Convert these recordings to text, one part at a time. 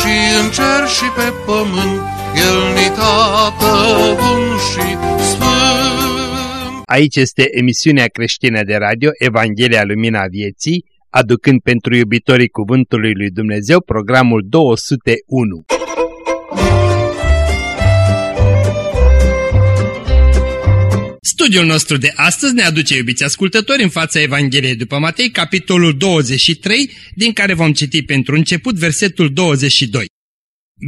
și în cer și pe pământ, El ni tată bun și sfânt. Aici este emisiunea creștină de radio Evanghelia Lumina Vieții, aducând pentru iubitorii Cuvântului Lui Dumnezeu programul 201. Studiul nostru de astăzi ne aduce, iubiți ascultători, în fața Evangheliei după Matei, capitolul 23, din care vom citi pentru început versetul 22.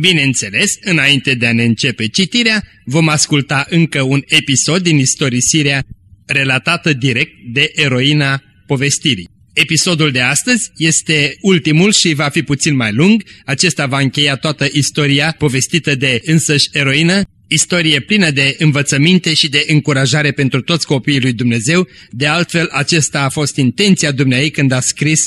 Bineînțeles, înainte de a ne începe citirea, vom asculta încă un episod din istorisirea relatată direct de eroina povestirii. Episodul de astăzi este ultimul și va fi puțin mai lung. Acesta va încheia toată istoria povestită de însăși eroină, istorie plină de învățăminte și de încurajare pentru toți copiii lui Dumnezeu. De altfel, acesta a fost intenția Dumnezeu când a scris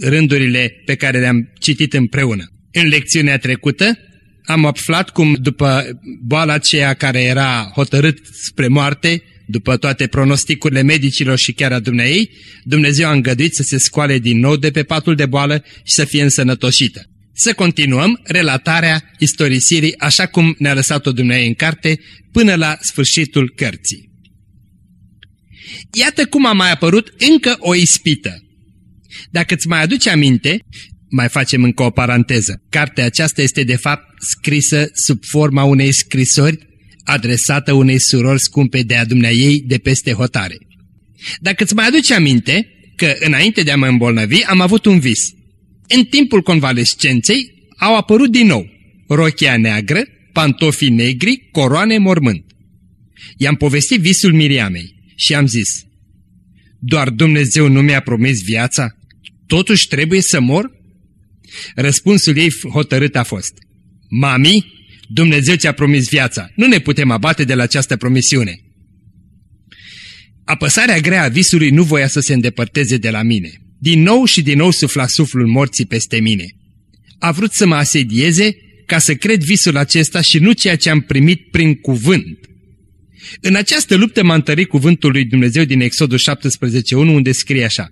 rândurile pe care le-am citit împreună. În lecțiunea trecută am aflat cum după boala aceea care era hotărât spre moarte, după toate pronosticurile medicilor și chiar a Dumnezeu, Dumnezeu a îngăduit să se scoale din nou de pe patul de boală și să fie însănătoșită. Să continuăm relatarea istorisirii așa cum ne-a lăsat-o Dumnezeu în carte până la sfârșitul cărții. Iată cum a mai apărut încă o ispită. Dacă îți mai aduce aminte, mai facem încă o paranteză. Cartea aceasta este de fapt scrisă sub forma unei scrisori adresată unei surori scumpe de a ei de peste hotare. Dacă îți mai aduce aminte că înainte de a mă îmbolnăvi am avut un vis. În timpul convalescenței au apărut din nou rochia neagră, pantofii negri, coroane mormânt. I-am povestit visul Miriamei și am zis, doar Dumnezeu nu mi-a promis viața? Totuși trebuie să mor? Răspunsul ei hotărât a fost, Mami, Dumnezeu ți-a promis viața. Nu ne putem abate de la această promisiune. Apăsarea grea a visului nu voia să se îndepărteze de la mine. Din nou și din nou sufla suflul morții peste mine. A vrut să mă asedieze ca să cred visul acesta și nu ceea ce am primit prin cuvânt. În această luptă m-a întărit cuvântul lui Dumnezeu din Exodul 17.1 unde scrie așa.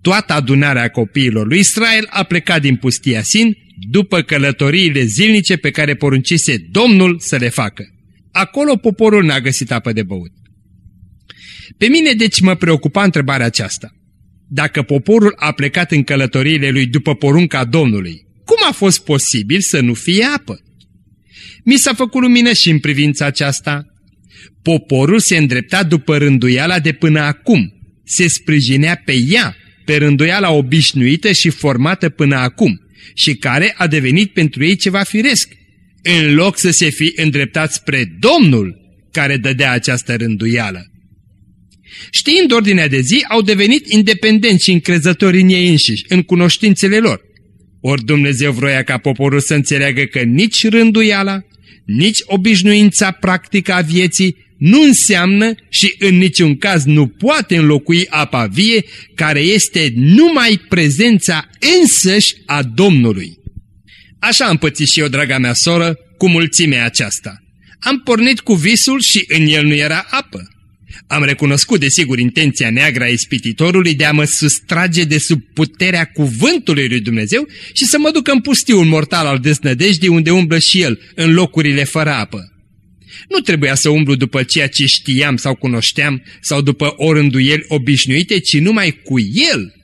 Toată adunarea copiilor lui Israel a plecat din pustia Sin după călătoriile zilnice pe care poruncise Domnul să le facă. Acolo poporul n-a găsit apă de băut. Pe mine deci mă preocupa întrebarea aceasta. Dacă poporul a plecat în călătoriile lui după porunca Domnului, cum a fost posibil să nu fie apă? Mi s-a făcut lumină și în privința aceasta. Poporul se îndrepta după rânduiala de până acum, se sprijinea pe ea, pe rânduiala obișnuită și formată până acum, și care a devenit pentru ei ceva firesc, în loc să se fi îndreptat spre Domnul care dădea această rânduială. Știind ordinea de zi, au devenit independenți și încrezători în ei înșiși, în cunoștințele lor. Ori Dumnezeu vroia ca poporul să înțeleagă că nici rânduiala, nici obișnuința practică a vieții nu înseamnă și în niciun caz nu poate înlocui apa vie, care este numai prezența însăși a Domnului. Așa am pățit și eu, draga mea soră, cu mulțimea aceasta. Am pornit cu visul și în el nu era apă. Am recunoscut, desigur, intenția neagră a ispititorului de a mă sustrage de sub puterea cuvântului lui Dumnezeu și să mă duc în pustiul mortal al desnădejdii unde umblă și el, în locurile fără apă. Nu trebuia să umblu după ceea ce știam sau cunoșteam sau după orânduieli obișnuite, ci numai cu el.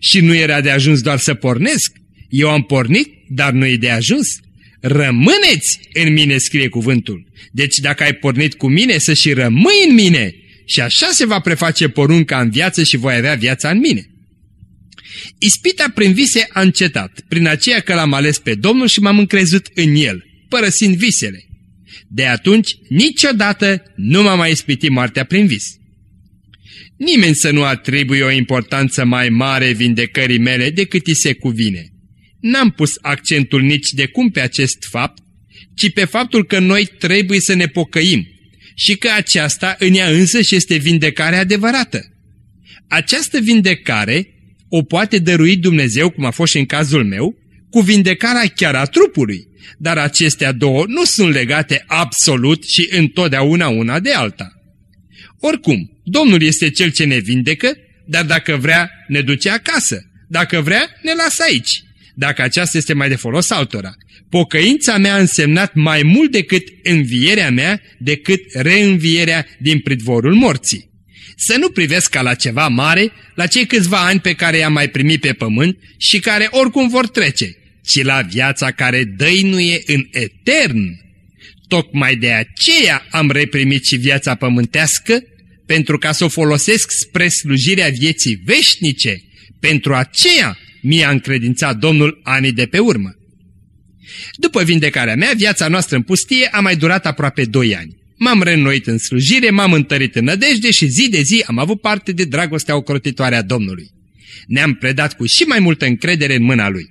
Și nu era de ajuns doar să pornesc. Eu am pornit, dar nu e de ajuns. Rămâneți în mine, scrie cuvântul. Deci dacă ai pornit cu mine, să și rămâi în mine. Și așa se va preface porunca în viață și voi avea viața în mine. Ispita prin vise a încetat, prin aceea că l-am ales pe Domnul și m-am încrezut în El, părăsind visele. De atunci, niciodată nu m-a mai ispitit moartea prin vis. Nimeni să nu atribuie o importanță mai mare vindecării mele decât îi se cuvine. n-am pus accentul nici de cum pe acest fapt, ci pe faptul că noi trebuie să ne pocăim și că aceasta în ea însăși este vindecarea adevărată. Această vindecare o poate dărui Dumnezeu, cum a fost și în cazul meu, cu vindecarea chiar a trupului, dar acestea două nu sunt legate absolut și întotdeauna una de alta. Oricum, Domnul este Cel ce ne vindecă, dar dacă vrea, ne duce acasă, dacă vrea, ne lasă aici, dacă aceasta este mai de folos altora. Pocăința mea a însemnat mai mult decât învierea mea, decât reînvierea din pridvorul morții. Să nu privesc ca la ceva mare, la cei câțiva ani pe care i-am mai primit pe pământ și care oricum vor trece, ci la viața care dăinuie în etern. Tocmai de aceea am reprimit și viața pământească, pentru ca să o folosesc spre slujirea vieții veșnice. Pentru aceea mi-a încredințat Domnul anii de pe urmă. După vindecarea mea, viața noastră în pustie a mai durat aproape doi ani. M-am reînnoit în slujire, m-am întărit în nădejde și zi de zi am avut parte de dragostea ocrotitoare a Domnului. Ne-am predat cu și mai multă încredere în mâna Lui.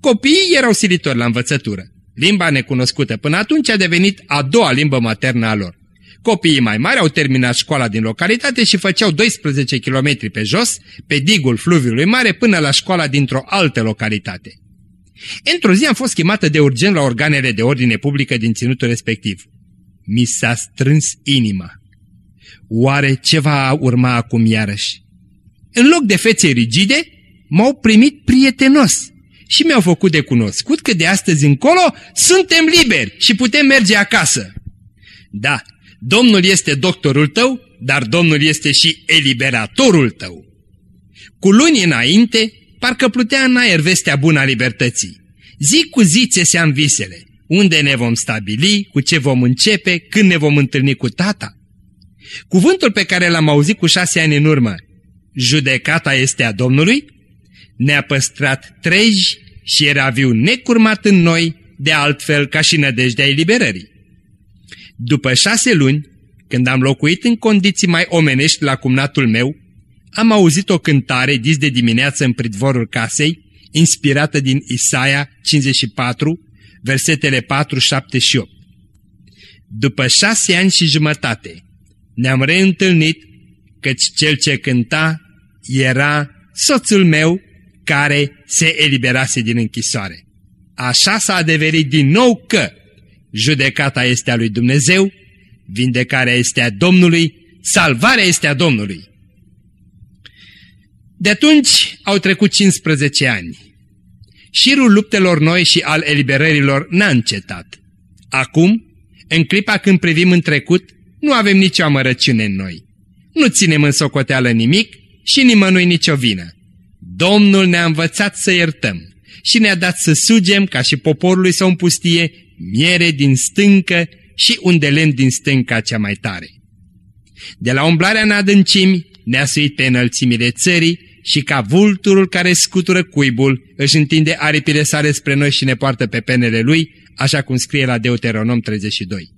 Copiii erau silitori la învățătură. Limba necunoscută până atunci a devenit a doua limbă maternă a lor. Copiii mai mari au terminat școala din localitate și făceau 12 km pe jos, pe digul fluviului mare, până la școala dintr-o altă localitate. Într-o zi am fost chemată de urgent la organele de ordine publică din ținutul respectiv. Mi s-a strâns inima. Oare ce va urma acum iarăși? În loc de fețe rigide, m-au primit prietenos și mi-au făcut de cunoscut că de astăzi încolo suntem liberi și putem merge acasă. Da, Domnul este doctorul tău, dar Domnul este și eliberatorul tău. Cu luni înainte, parcă plutea în aer vestea bună a libertății. Zi cu zi țeseam visele. Unde ne vom stabili, cu ce vom începe, când ne vom întâlni cu tata? Cuvântul pe care l-am auzit cu șase ani în urmă, judecata este a Domnului, ne-a păstrat treji și era viu necurmat în noi, de altfel ca și nădejdea eliberării. După șase luni, când am locuit în condiții mai omenești la cumnatul meu, am auzit o cântare dis de dimineață în pridvorul casei, inspirată din Isaia 54, versetele 4, 7 și 8. După șase ani și jumătate ne-am reîntâlnit, căci cel ce cânta era soțul meu care se eliberase din închisoare. Așa s-a adeverit din nou că judecata este a lui Dumnezeu, vindecarea este a Domnului, salvarea este a Domnului. De atunci au trecut 15 ani. Șirul luptelor noi și al eliberărilor n-a încetat. Acum, în clipa când privim în trecut, nu avem nicio amărăciune în noi. Nu ținem în socoteală nimic și nimănui nicio vină. Domnul ne-a învățat să iertăm și ne-a dat să sugem, ca și poporului să împustie, miere din stâncă și un de lemn din stânca cea mai tare. De la umblarea în adâncimi ne-a suit pe înălțimile țării și ca vulturul care scutură cuibul își întinde aripile sale spre noi și ne poartă pe penele lui, așa cum scrie la Deuteronom 32.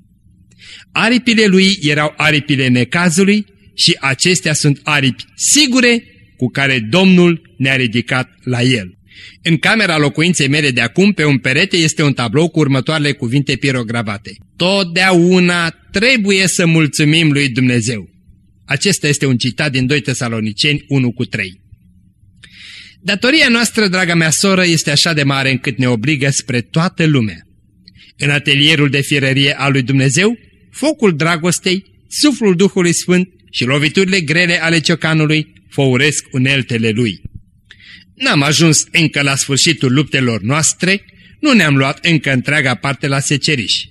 Aripile lui erau aripile necazului și acestea sunt aripi sigure cu care Domnul ne-a ridicat la el. În camera locuinței mele de acum, pe un perete, este un tablou cu următoarele cuvinte pirogravate. Totdeauna trebuie să mulțumim lui Dumnezeu. Acesta este un citat din 2 Tesaloniceni 1 cu 3. Datoria noastră, draga mea soră, este așa de mare încât ne obligă spre toată lumea. În atelierul de firărie al lui Dumnezeu, focul dragostei, suflul Duhului Sfânt și loviturile grele ale ciocanului făuresc uneltele lui. N-am ajuns încă la sfârșitul luptelor noastre, nu ne-am luat încă întreaga parte la seceriș.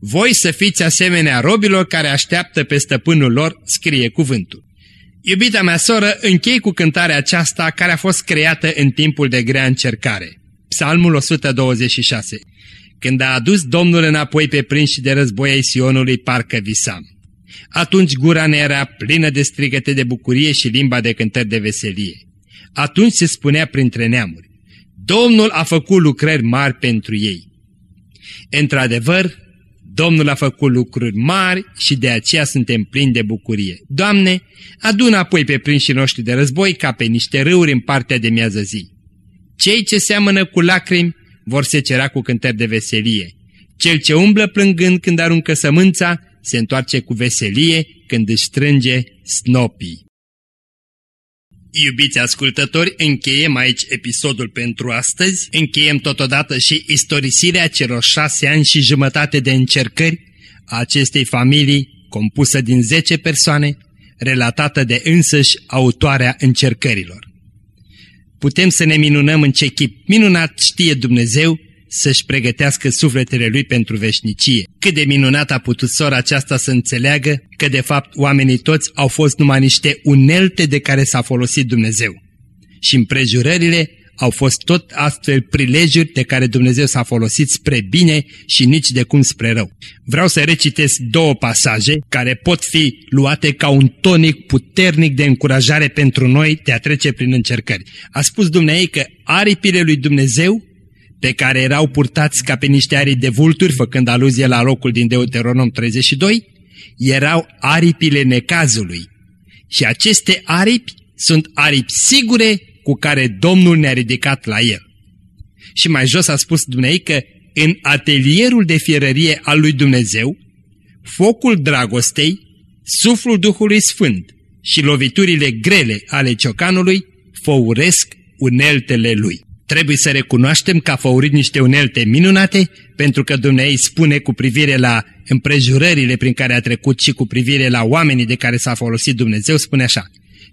Voi să fiți asemenea robilor care așteaptă pe stăpânul lor, scrie cuvântul. Iubita mea soră, închei cu cântarea aceasta care a fost creată în timpul de grea încercare. Psalmul 126 Când a adus Domnul înapoi pe prinși de război ai Sionului, parcă visam. Atunci gura ne era plină de strigăte de bucurie și limba de cântări de veselie. Atunci se spunea printre neamuri, Domnul a făcut lucrări mari pentru ei. Într-adevăr, Domnul a făcut lucruri mari și de aceea suntem plini de bucurie. Doamne, adună apoi pe prinșii noștri de război ca pe niște râuri în partea de miază zi. Cei ce seamănă cu lacrimi vor secera cu cântări de veselie. Cel ce umblă plângând când aruncă sămânța, se întoarce cu veselie când își strânge snopii. Iubiți ascultători, încheiem aici episodul pentru astăzi, încheiem totodată și istorisirea celor șase ani și jumătate de încercări a acestei familii compusă din zece persoane, relatată de însăși autoarea încercărilor. Putem să ne minunăm în ce chip minunat știe Dumnezeu să-și pregătească sufletele lui pentru veșnicie. Cât de minunat a putut sora aceasta să înțeleagă că de fapt oamenii toți au fost numai niște unelte de care s-a folosit Dumnezeu. Și împrejurările au fost tot astfel prilejuri de care Dumnezeu s-a folosit spre bine și nici de cum spre rău. Vreau să recitesc două pasaje care pot fi luate ca un tonic puternic de încurajare pentru noi de a trece prin încercări. A spus Dumnezeu că aripile lui Dumnezeu pe care erau purtați ca pe niște arii de vulturi, făcând aluzie la locul din Deuteronom 32, erau aripile necazului. Și aceste aripi sunt aripi sigure cu care Domnul ne-a ridicat la el. Și mai jos a spus Dumnezeu că în atelierul de fierărie al lui Dumnezeu, focul dragostei, suflul Duhului Sfânt și loviturile grele ale ciocanului făuresc uneltele lui. Trebuie să recunoaștem că a făurit niște unelte minunate, pentru că Dumnezeu spune cu privire la împrejurările prin care a trecut și cu privire la oamenii de care s-a folosit Dumnezeu, spune așa,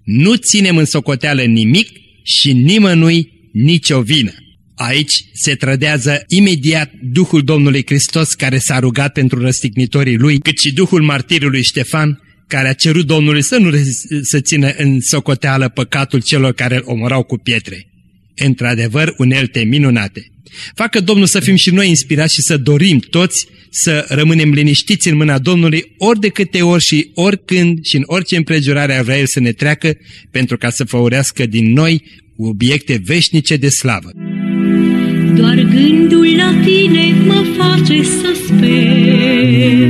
nu ținem în socoteală nimic și nimănui nicio vină. Aici se trădează imediat Duhul Domnului Hristos care s-a rugat pentru răstignitorii lui, cât și Duhul martirului Ștefan, care a cerut Domnului să nu să țină în socoteală păcatul celor care îl omorau cu pietre într-adevăr unelte minunate. Facă Domnul să fim și noi inspirați și să dorim toți să rămânem liniștiți în mâna Domnului ori de câte ori și oricând și în orice împrejurare ar vrea El să ne treacă pentru ca să făurească din noi obiecte veșnice de slavă. Doar gândul la tine mă face să sper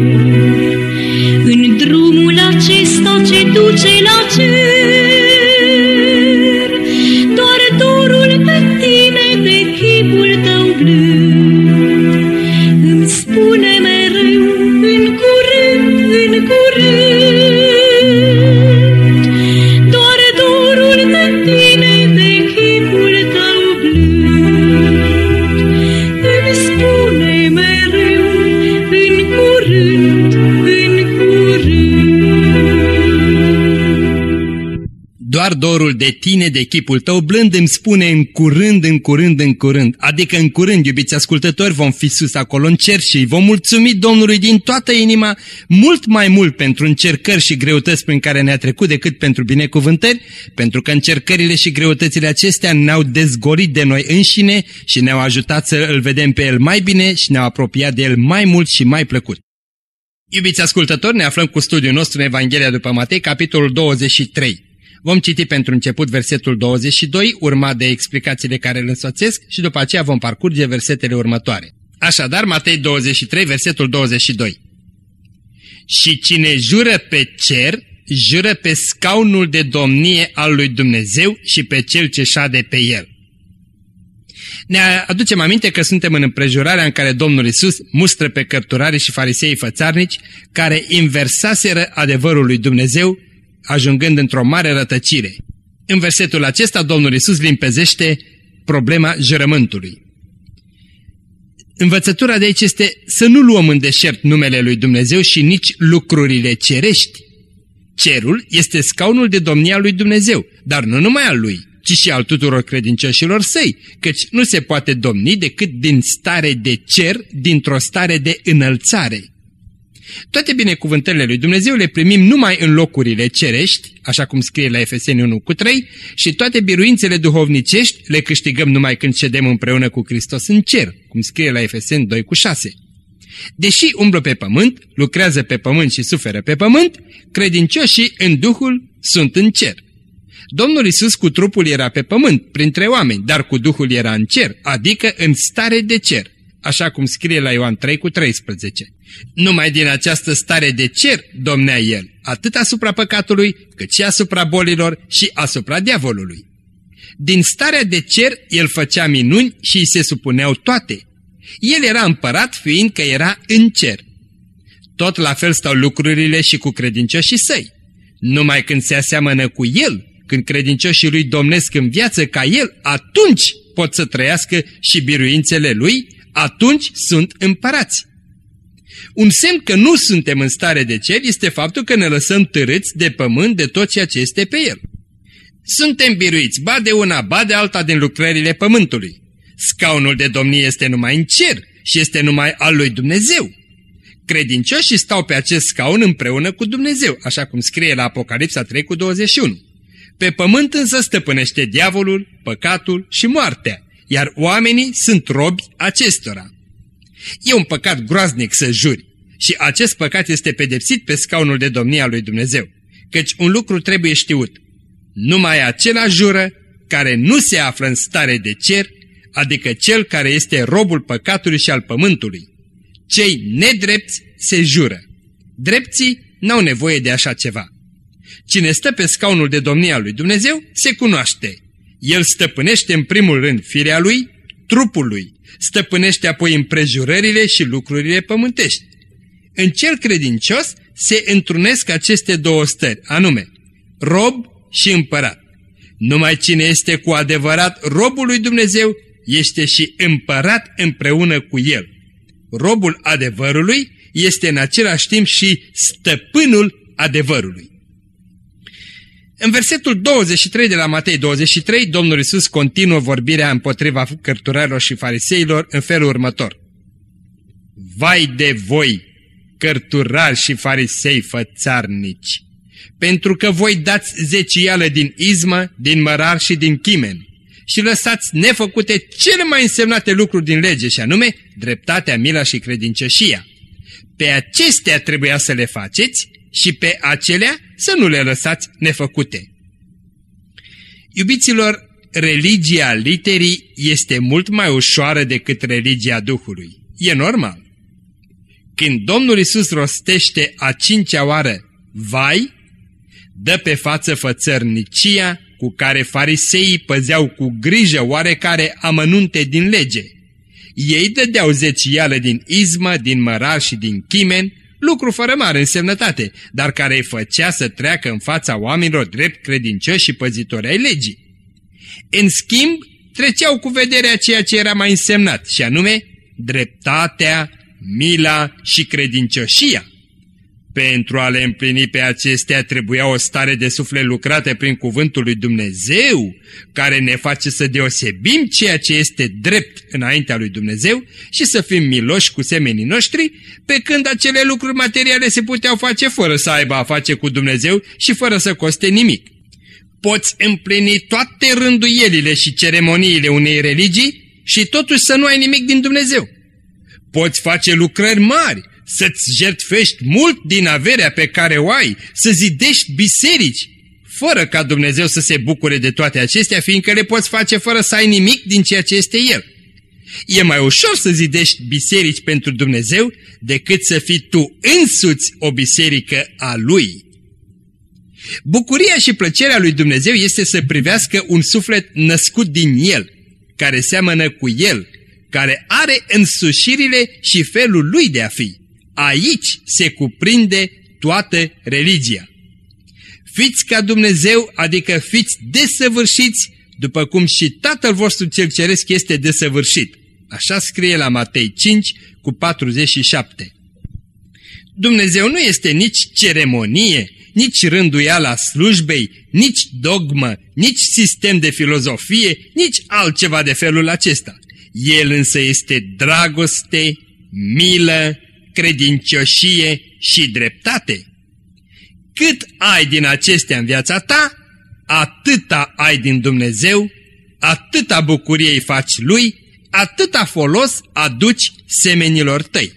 În drumul acesta ce duce la cer dorul de tine, de chipul tău, blând îmi spune în curând, în curând, în curând. Adică în curând, iubiți ascultători, vom fi sus acolo în cer și vom mulțumi Domnului din toată inima mult mai mult pentru încercări și greutăți prin care ne-a trecut decât pentru binecuvântări, pentru că încercările și greutățile acestea ne-au dezgorit de noi înșine și ne-au ajutat să îl vedem pe El mai bine și ne-au apropiat de El mai mult și mai plăcut. Iubiți ascultători, ne aflăm cu studiul nostru în Evanghelia după Matei, capitolul 23. Vom citi pentru început versetul 22, urmat de explicațiile care îl însoțesc și după aceea vom parcurge versetele următoare. Așadar, Matei 23, versetul 22. Și cine jură pe cer, jură pe scaunul de domnie al lui Dumnezeu și pe cel ce șade pe el. Ne aducem aminte că suntem în împrejurarea în care Domnul Isus mustră pe cărturarii și farisei fățarnici care inversaseră adevărul lui Dumnezeu ajungând într-o mare rătăcire. În versetul acesta Domnul Isus limpezește problema jurământului. Învățătura de aici este să nu luăm în deșert numele lui Dumnezeu și nici lucrurile cerești. Cerul este scaunul de domnia lui Dumnezeu, dar nu numai al lui, ci și al tuturor credincioșilor săi, căci nu se poate domni decât din stare de cer, dintr-o stare de înălțare. Toate binecuvântările lui Dumnezeu le primim numai în locurile cerești, așa cum scrie la Efeseni 1 cu 3, și toate biruințele duhovnicești le câștigăm numai când cedem împreună cu Hristos în cer, cum scrie la Efeseni 2 cu 6. Deși umblă pe pământ, lucrează pe pământ și suferă pe pământ, credincioșii în Duhul sunt în cer. Domnul Isus cu trupul era pe pământ, printre oameni, dar cu Duhul era în cer, adică în stare de cer așa cum scrie la Ioan 3 cu 13. Numai din această stare de cer domnea el, atât asupra păcatului, cât și asupra bolilor și asupra diavolului. Din starea de cer el făcea minuni și îi se supuneau toate. El era împărat fiindcă era în cer. Tot la fel stau lucrurile și cu credincioșii săi. Numai când se aseamănă cu el, când credincioșii lui domnesc în viață ca el, atunci pot să trăiască și biruințele lui, atunci sunt împărați. Un semn că nu suntem în stare de cer este faptul că ne lăsăm târâți de pământ de tot ceea ce este pe el. Suntem biruiți, ba de una, ba de alta din lucrările pământului. Scaunul de domnie este numai în cer și este numai al lui Dumnezeu. Credincioșii stau pe acest scaun împreună cu Dumnezeu, așa cum scrie la Apocalipsa 3 cu 21. Pe pământ însă stăpânește diavolul, păcatul și moartea, iar oamenii sunt robi acestora. E un păcat groaznic să juri și acest păcat este pedepsit pe scaunul de domnia lui Dumnezeu, căci un lucru trebuie știut. Numai acela jură care nu se află în stare de cer, adică cel care este robul păcatului și al pământului. Cei nedrepți se jură. Drepții n-au nevoie de așa ceva. Cine stă pe scaunul de domnia lui Dumnezeu se cunoaște. El stăpânește în primul rând firea lui, trupul lui, stăpânește apoi împrejurările și lucrurile pământești. În cel credincios se întrunesc aceste două stări, anume, rob și împărat. Numai cine este cu adevărat robul lui Dumnezeu este și împărat împreună cu el. Robul adevărului este în același timp și stăpânul adevărului. În versetul 23 de la Matei 23, Domnul Isus continuă vorbirea împotriva cărturarilor și fariseilor în felul următor. Vai de voi, cărturari și farisei fățarnici, pentru că voi dați zecială din izmă, din mărar și din chimen și lăsați nefăcute cele mai însemnate lucruri din lege și anume dreptatea, mila și credincioșia. Pe acestea trebuia să le faceți și pe acelea să nu le lăsați nefăcute. Iubiților, religia literii este mult mai ușoară decât religia Duhului. E normal. Când Domnul Isus rostește a cincea oară, vai, dă pe față fățărnicia cu care fariseii păzeau cu grijă oarecare amănunte din lege. Ei dădeau zecială din izmă, din mărar și din chimen, lucru fără mare însemnătate, dar care îi făcea să treacă în fața oamenilor drept credincioși și păzitori ai legii. În schimb, treceau cu vederea ceea ce era mai însemnat, și anume dreptatea, mila și credincioșia. Pentru a le împlini pe acestea trebuia o stare de suflet lucrată prin cuvântul lui Dumnezeu, care ne face să deosebim ceea ce este drept înaintea lui Dumnezeu și să fim miloși cu semenii noștri, pe când acele lucruri materiale se puteau face fără să aibă a face cu Dumnezeu și fără să coste nimic. Poți împlini toate rânduielile și ceremoniile unei religii și totuși să nu ai nimic din Dumnezeu. Poți face lucrări mari, să-ți jertfești mult din averea pe care o ai, să zidești biserici, fără ca Dumnezeu să se bucure de toate acestea, fiindcă le poți face fără să ai nimic din ceea ce este El. E mai ușor să zidești biserici pentru Dumnezeu decât să fii tu însuți o biserică a Lui. Bucuria și plăcerea lui Dumnezeu este să privească un suflet născut din El, care seamănă cu El, care are însușirile și felul Lui de a fi. Aici se cuprinde toată religia. Fiți ca Dumnezeu, adică fiți desăvârșiți, după cum și Tatăl vostru cel ceresc este desăvârșit. Așa scrie la Matei 5 cu 47. Dumnezeu nu este nici ceremonie, nici rânduiala slujbei, nici dogmă, nici sistem de filozofie, nici altceva de felul acesta. El însă este dragoste, milă, credincioșie și dreptate. Cât ai din acestea în viața ta, atâta ai din Dumnezeu, atâta bucurie îi faci Lui, atâta folos aduci semenilor tăi.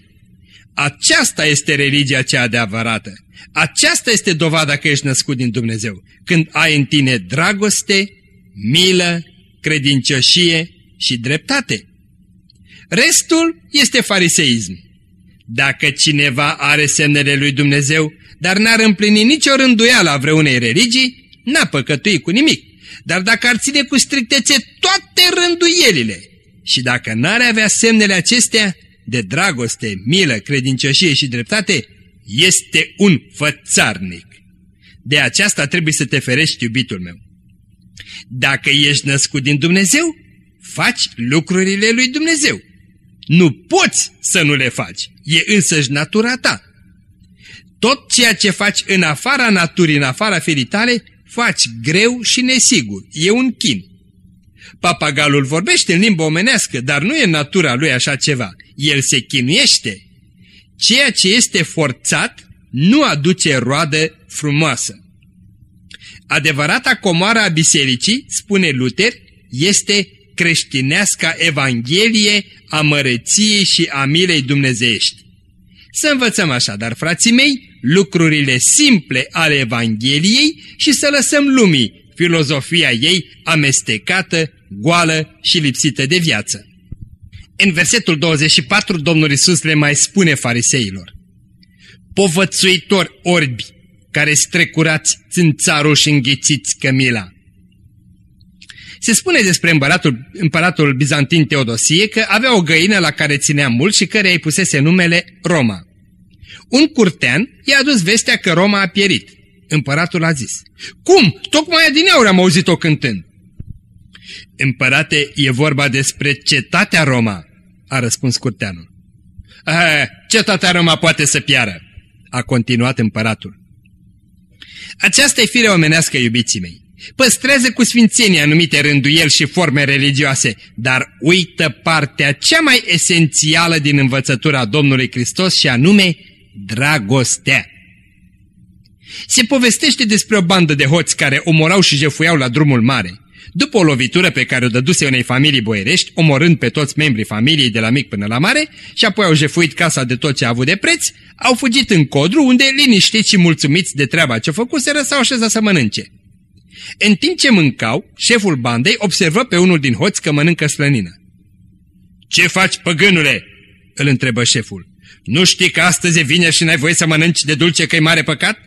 Aceasta este religia cea adevărată. Aceasta este dovada că ești născut din Dumnezeu, când ai în tine dragoste, milă, credincioșie și dreptate. Restul este fariseism. Dacă cineva are semnele lui Dumnezeu, dar n-ar împlini nicio rânduială a vreunei religii, n-a păcătuit cu nimic, dar dacă ar ține cu strictețe toate rânduielile și dacă n-ar avea semnele acestea de dragoste, milă, credincioșie și dreptate, este un fățarnic. De aceasta trebuie să te ferești, iubitul meu. Dacă ești născut din Dumnezeu, faci lucrurile lui Dumnezeu. Nu poți să nu le faci, e însăși natura ta. Tot ceea ce faci în afara naturii, în afara ferii tale, faci greu și nesigur, e un chin. Papagalul vorbește în limba omenească, dar nu e natura lui așa ceva. El se chinuiește. Ceea ce este forțat nu aduce roadă frumoasă. Adevărata comoară a bisericii, spune Luther, este creștineasca Evanghelie a măreției și a milei dumnezeiești. Să învățăm așadar, frații mei, lucrurile simple ale Evangheliei și să lăsăm lumii filozofia ei amestecată, goală și lipsită de viață. În versetul 24, Domnul Isus le mai spune fariseilor, Povățuitori orbi, care strecurați țânțarul și înghițiți cămila. Se spune despre împăratul, împăratul bizantin Teodosie că avea o găină la care ținea mult și care îi pusese numele Roma. Un curtean i-a adus vestea că Roma a pierit. Împăratul a zis, Cum? Tocmai adineauri am auzit-o cântând. Împărate, e vorba despre cetatea Roma, a răspuns curteanul. Eh, cetatea Roma poate să piară, a continuat împăratul. Aceasta e firea omenească, iubiții mei. Păstrează cu sfințenie anumite rânduieli și forme religioase, dar uită partea cea mai esențială din învățătura Domnului Hristos și anume dragostea. Se povestește despre o bandă de hoți care omorau și jefuiau la drumul mare. După o lovitură pe care o dăduse unei familii boierești, omorând pe toți membrii familiei de la mic până la mare, și apoi au jefuit casa de tot ce a avut de preț, au fugit în codru unde, liniștiți și mulțumiți de treaba ce făcuseră, s-au așezat să mănânce. În timp ce mâncau, șeful bandei observă pe unul din hoți că mănâncă slănină. Ce faci, păgânule?" îl întrebă șeful. Nu știi că astăzi e vineri și n-ai voie să mănânci de dulce că e mare păcat?"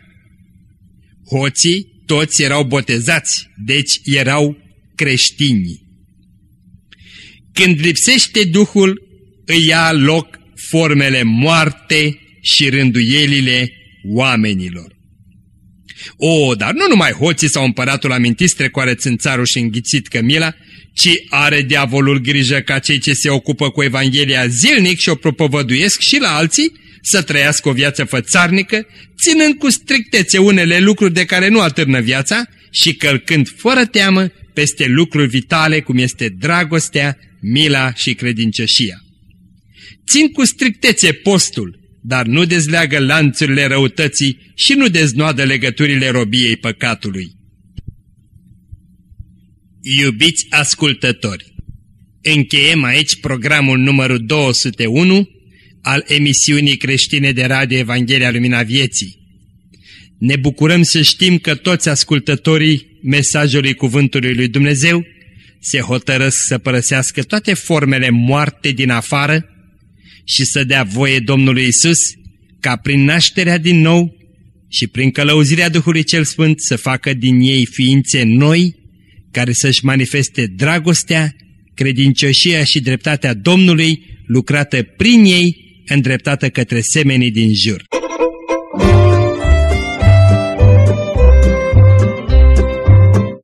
Hoții toți erau botezați, deci erau creștini. Când lipsește Duhul, îi ia loc formele moarte și rânduielile oamenilor. O, dar nu numai hoții sau împăratul amintit strecoare țânțarul și înghițit cămila, ci are diavolul grijă ca cei ce se ocupă cu Evanghelia zilnic și o propovăduiesc și la alții să trăiască o viață fățarnică, ținând cu strictețe unele lucruri de care nu atârnă viața și călcând fără teamă peste lucruri vitale cum este dragostea, mila și credincioșia. Țin cu strictețe postul, dar nu dezleagă lanțurile răutății și nu deznoadă legăturile robiei păcatului. Iubiți ascultători! Încheiem aici programul numărul 201 al emisiunii creștine de radio Evanghelia Lumina Vieții. Ne bucurăm să știm că toți ascultătorii mesajului Cuvântului Lui Dumnezeu se hotărăsc să părăsească toate formele moarte din afară și să dea voie Domnului Isus ca prin nașterea din nou și prin călăuzirea Duhului Cel Sfânt să facă din ei ființe noi care să-și manifeste dragostea, credincioșia și dreptatea Domnului lucrată prin ei, îndreptată către semenii din jur.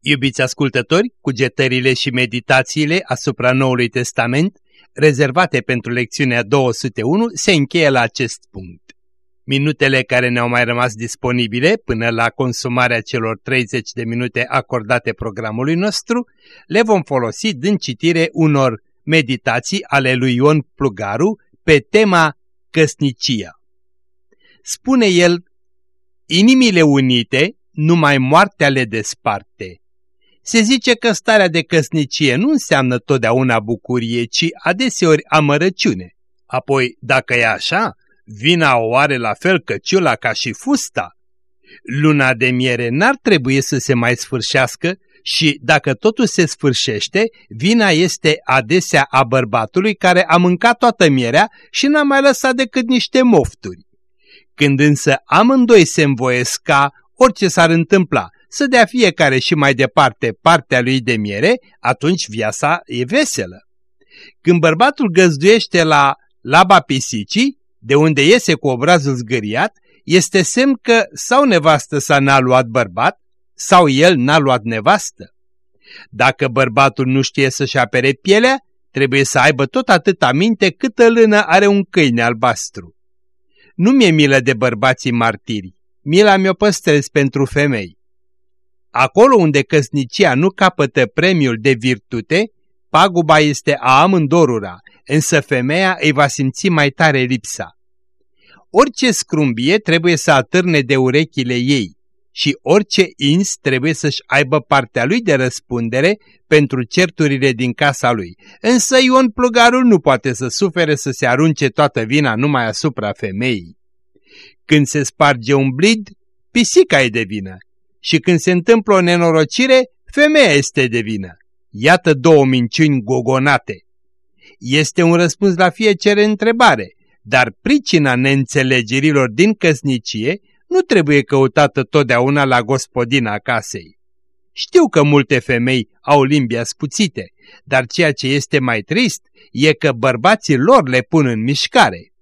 Iubiți ascultători, cugetările și meditațiile asupra Noului Testament, rezervate pentru lecțiunea 201, se încheie la acest punct. Minutele care ne-au mai rămas disponibile până la consumarea celor 30 de minute acordate programului nostru, le vom folosi din citire unor meditații ale lui Ion Plugaru pe tema căsnicia. Spune el, inimile unite numai moartea le desparte se zice că starea de căsnicie nu înseamnă totdeauna bucurie, ci adeseori amărăciune. Apoi, dacă e așa, vina o are la fel căciula ca și fusta. Luna de miere n-ar trebui să se mai sfârșească și, dacă totul se sfârșește, vina este adesea a bărbatului care a mâncat toată mierea și n-a mai lăsat decât niște mofturi. Când însă amândoi se învoiesc ca, orice s-ar întâmpla, să dea fiecare și mai departe partea lui de miere, atunci viața e veselă. Când bărbatul găzduiește la laba pisicii, de unde iese cu obrazul zgâriat, este semn că sau nevastă sa n-a luat bărbat, sau el n-a luat nevastă. Dacă bărbatul nu știe să-și apere pielea, trebuie să aibă tot atâta minte câtă lână are un câine albastru. Nu mi-e milă de bărbații martiri, mila mi-o păstrez pentru femei. Acolo unde căsnicia nu capătă premiul de virtute, paguba este a amândorura, însă femeia îi va simți mai tare lipsa. Orice scrumbie trebuie să atârne de urechile ei și orice ins trebuie să-și aibă partea lui de răspundere pentru certurile din casa lui. Însă Ion Plugarul nu poate să sufere să se arunce toată vina numai asupra femeii. Când se sparge un blid, pisica e de vină și când se întâmplă o nenorocire, femeia este de vină. Iată două minciuni gogonate. Este un răspuns la fiecare întrebare, dar pricina neînțelegerilor din căsnicie nu trebuie căutată totdeauna la gospodina casei. Știu că multe femei au limbi ascuțite, dar ceea ce este mai trist e că bărbații lor le pun în mișcare.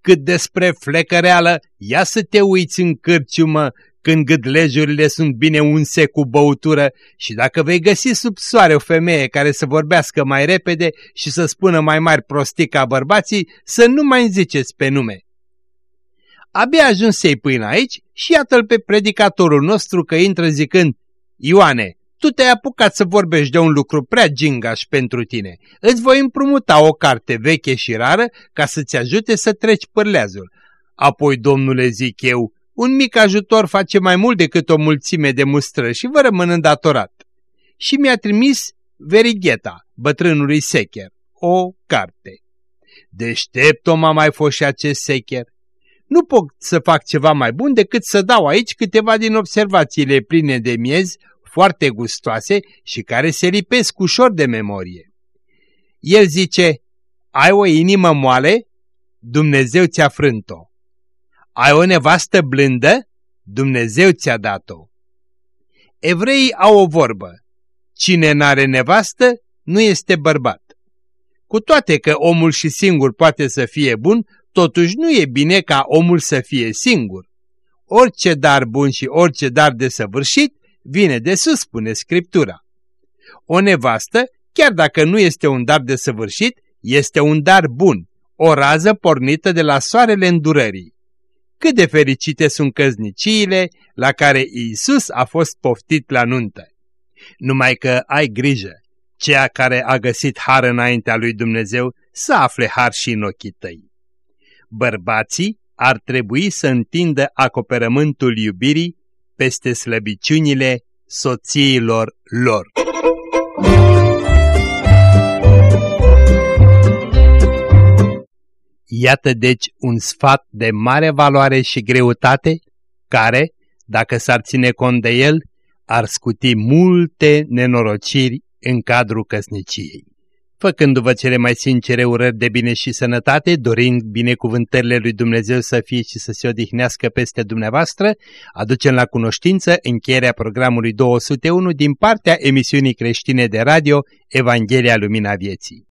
Cât despre flecăreală, ia să te uiți în cârciumă când gâdlejurile sunt bine unse cu băutură și dacă vei găsi sub soare o femeie care să vorbească mai repede și să spună mai mari prostii ca bărbații, să nu mai ziceți pe nume. Abia ajunsei până aici și iată-l pe predicatorul nostru că intră zicând, Ioane, tu te-ai apucat să vorbești de un lucru prea gingaș pentru tine. Îți voi împrumuta o carte veche și rară ca să-ți ajute să treci pârleazul. Apoi, domnule, zic eu, un mic ajutor face mai mult decât o mulțime de mustră și vă rămân îndatorat. Și mi-a trimis Verigheta, bătrânului Secher, o carte. Deștept om a mai fost și acest Secher. Nu pot să fac ceva mai bun decât să dau aici câteva din observațiile pline de miez, foarte gustoase și care se lipesc ușor de memorie. El zice, ai o inimă moale? Dumnezeu ți-a frânt-o. Ai o nevastă blândă? Dumnezeu ți-a dat-o. Evreii au o vorbă. Cine n-are nevastă, nu este bărbat. Cu toate că omul și singur poate să fie bun, totuși nu e bine ca omul să fie singur. Orice dar bun și orice dar desăvârșit vine de sus, spune Scriptura. O nevastă, chiar dacă nu este un dar desăvârșit, este un dar bun, o rază pornită de la soarele îndurării. Cât de fericite sunt căzniciile la care Iisus a fost poftit la nuntă. Numai că ai grijă, ceea care a găsit har înaintea lui Dumnezeu să afle har și în ochii tăi. Bărbații ar trebui să întindă acoperământul iubirii peste slăbiciunile soțiilor lor. Iată deci un sfat de mare valoare și greutate, care, dacă s-ar ține cont de el, ar scuti multe nenorociri în cadrul căsniciei. Făcându-vă cele mai sincere urări de bine și sănătate, dorind binecuvântările lui Dumnezeu să fie și să se odihnească peste dumneavoastră, aducem la cunoștință încheierea programului 201 din partea emisiunii creștine de radio Evanghelia Lumina Vieții.